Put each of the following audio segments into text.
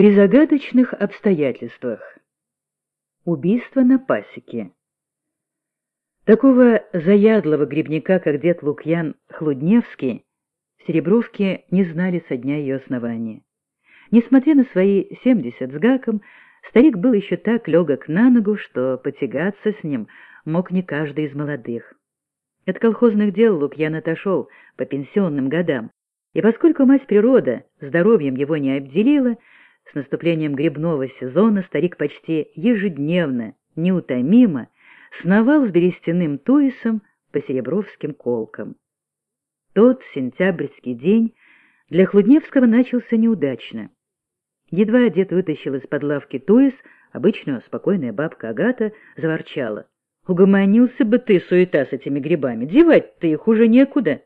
При загадочных обстоятельствах. Убийство на пасеке. Такого заядлого грибника, как дед Лукьян Хлудневский, Серебровки не знали со дня ее основания. Несмотря на свои семьдесят с гаком, старик был еще так легок на ногу, что потягаться с ним мог не каждый из молодых. От колхозных дел Лукьян отошел по пенсионным годам, и поскольку мать природа здоровьем его не обделила, с наступлением грибного сезона старик почти ежедневно, неутомимо, сновал с берестяным туисом по серебровским колкам. Тот сентябрьский день для Хлудневского начался неудачно. Едва дед вытащил из-под лавки туис, обычно спокойная бабка Агата заворчала. «Угомонился бы ты, суета с этими грибами, девать-то их уже некуда».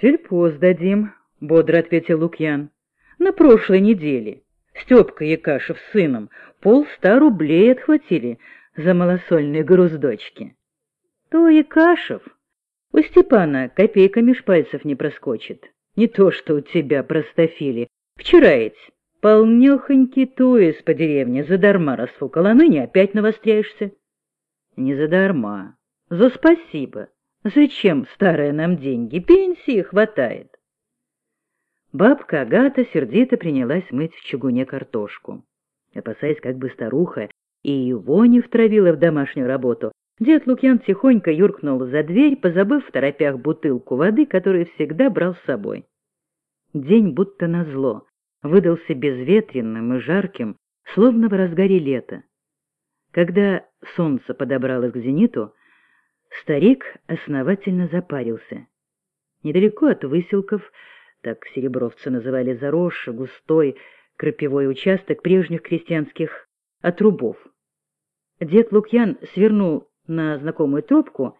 «Сельпо сдадим», — бодро ответил Лукьян. «На прошлой неделе». Степка Якашев с сыном полста рублей отхватили за малосольные груздочки. То Якашев у Степана копейка меж пальцев не проскочит. Не то, что у тебя, простофили. Вчера ведь полнехонький туис по деревне задарма расфукал, а ныне опять навостряешься. Не задарма, за спасибо. Зачем старые нам деньги? Пенсии хватает. Бабка Агата сердито принялась мыть в чугуне картошку. Опасаясь, как бы старуха и его не втравила в домашнюю работу, дед Лукьян тихонько юркнул за дверь, позабыв в торопях бутылку воды, которую всегда брал с собой. День будто назло, выдался безветренным и жарким, словно в разгаре лета. Когда солнце подобралось к зениту, старик основательно запарился. Недалеко от выселков так серебровцы называли заросший, густой, крапивой участок прежних крестьянских отрубов. Дед Лукьян свернул на знакомую тропку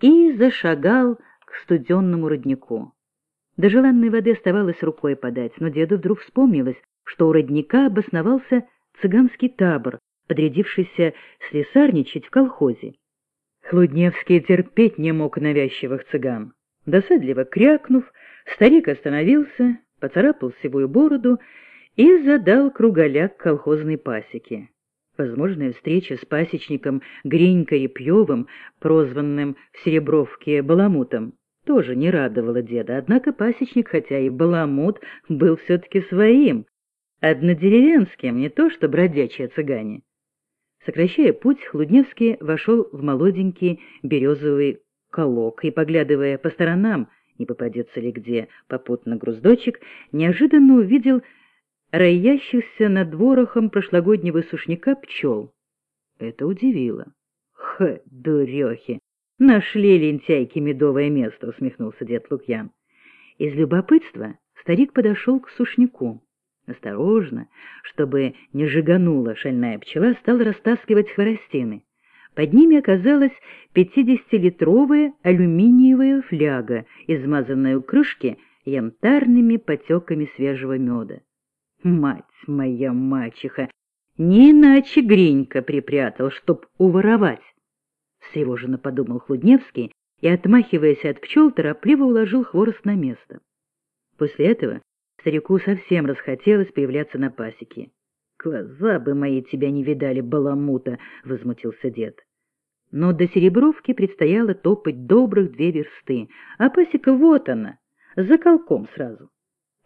и зашагал к студенному роднику. До желанной воды оставалось рукой подать, но деду вдруг вспомнилось, что у родника обосновался цыганский табор, подрядившийся слесарничать в колхозе. Хлудневский терпеть не мог навязчивых цыган. Досадливо крякнув, Старик остановился, поцарапал сивую бороду и задал круголяк колхозной пасеки. Возможная встреча с пасечником Гринькой Репьевым, прозванным в Серебровке Баламутом, тоже не радовала деда, однако пасечник, хотя и Баламут, был все-таки своим, однодеревенским, не то что бродячие цыгане. Сокращая путь, Хлудневский вошел в молоденький березовый колок и, поглядывая по сторонам, не попадется ли где попутно груздочек, неожиданно увидел роящихся над ворохом прошлогоднего сушняка пчел. Это удивило. Х, дурехи! Нашли лентяйки медовое место, усмехнулся дед Лукьян. Из любопытства старик подошел к сушняку. Осторожно, чтобы не жиганула шальная пчела, стал растаскивать хворостины. Под ними оказалась пятидесятилитровая алюминиевая фляга, измазанная у крышки янтарными потеками свежего меда. Мать моя мачеха! Не иначе Гринька припрятал, чтоб уворовать. Встревоженно подумал Хлудневский и, отмахиваясь от пчел, торопливо уложил хворост на место. После этого старику совсем расхотелось появляться на пасеке. «Глаза бы мои тебя не видали, баламута!» — возмутился дед. Но до Серебровки предстояло топать добрых две версты, а пасека вот она, за колком сразу.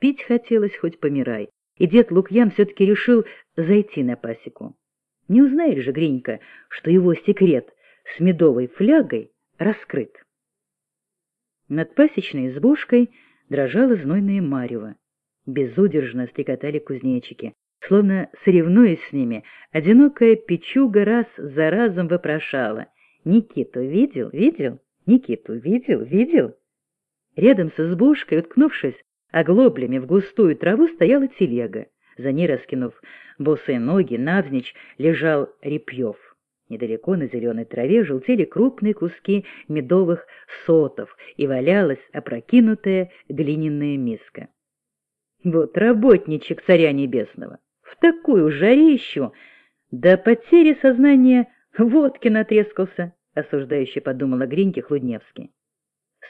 Пить хотелось, хоть помирай, и дед Лукьян все-таки решил зайти на пасеку. Не узнает же Гринька, что его секрет с медовой флягой раскрыт. Над пасечной избушкой дрожала знойная марево. Безудержно стрекотали кузнечики. Словно соревнуясь с ними, одинокая печуга раз за разом вопрошала. «Никиту видел? Видел? Никиту видел? Видел?» Рядом с избушкой, уткнувшись оглоблями в густую траву, стояла телега. За ней, раскинув босые ноги, навзничь лежал Репьев. Недалеко на зеленой траве желтели крупные куски медовых сотов и валялась опрокинутая глиняная миска. Вот работничек царя небесного! Такую жарищу, до потери сознания водки натрескался, — осуждающе подумала Гриньке Хлудневский.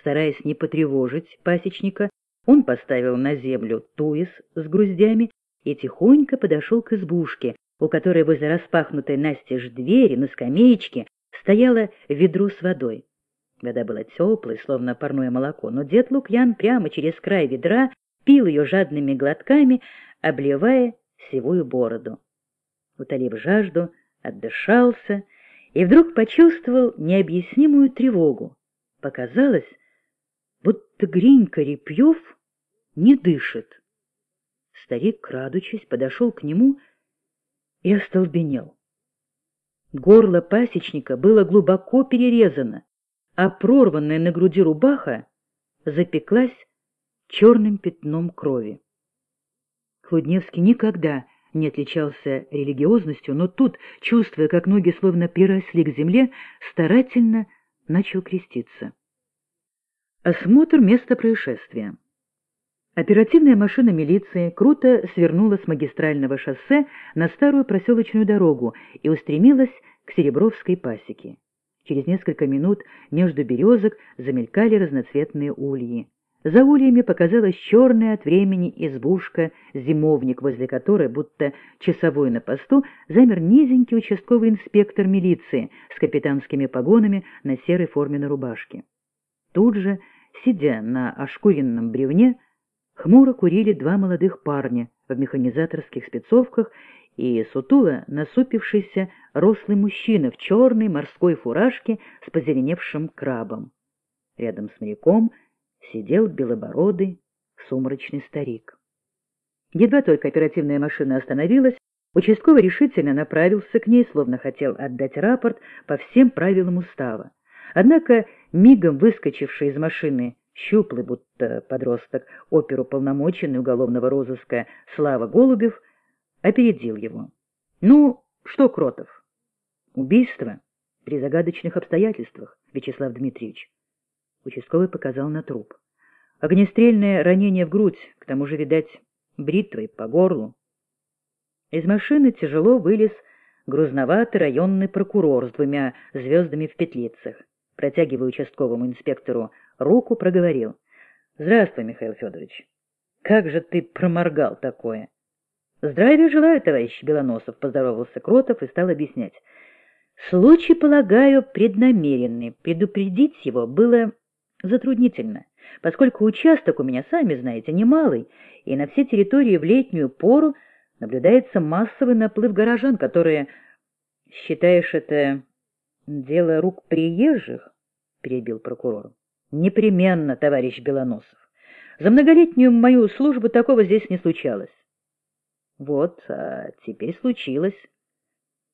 Стараясь не потревожить пасечника, он поставил на землю туис с груздями и тихонько подошел к избушке, у которой возле распахнутой настежь двери на скамеечке стояло ведро с водой. Вода была теплой, словно парное молоко, но дед Лукьян прямо через край ведра пил ее жадными глотками, обливая сивую бороду. Утолив жажду, отдышался и вдруг почувствовал необъяснимую тревогу. Показалось, будто Гринька Репьев не дышит. Старик, крадучись, подошел к нему и остолбенел. Горло пасечника было глубоко перерезано, а прорванная на груди рубаха запеклась черным пятном крови. Хлудневский никогда не отличался религиозностью, но тут, чувствуя, как ноги словно приросли к земле, старательно начал креститься. Осмотр места происшествия. Оперативная машина милиции круто свернула с магистрального шоссе на старую проселочную дорогу и устремилась к Серебровской пасеке. Через несколько минут между березок замелькали разноцветные ульи. За ульями показалась черная от времени избушка, зимовник, возле которой, будто часовой на посту, замер низенький участковый инспектор милиции с капитанскими погонами на серой форме на рубашке. Тут же, сидя на ошкуренном бревне, хмуро курили два молодых парня в механизаторских спецовках и сутуло насупившийся рослый мужчина в черной морской фуражке с позеленевшим крабом. Рядом с моряком сидел белобородый сумрачный старик. Едва только оперативная машина остановилась, участковый решительно направился к ней, словно хотел отдать рапорт по всем правилам устава. Однако мигом выскочивший из машины щуплый, будто подросток, оперу полномоченный уголовного розыска Слава Голубев опередил его. «Ну, что, Кротов?» «Убийство при загадочных обстоятельствах, Вячеслав Дмитриевич». Участковый показал на труп. Огнестрельное ранение в грудь, к тому же, видать, бритвой по горлу. Из машины тяжело вылез грузноватый районный прокурор с двумя звездами в петлицах. Протягивая участковому инспектору руку, проговорил. — Здравствуй, Михаил Федорович. Как же ты проморгал такое? — Здравия желаю, товарищ Белоносов, — поздоровался Кротов и стал объяснять. Случай, полагаю, преднамеренный. Предупредить его было затруднительно, поскольку участок у меня, сами знаете, немалый, и на все территории в летнюю пору наблюдается массовый наплыв горожан, которые... Считаешь это дело рук приезжих? — перебил прокурор. — Непременно, товарищ Белоносов. За многолетнюю мою службу такого здесь не случалось. Вот, а теперь случилось.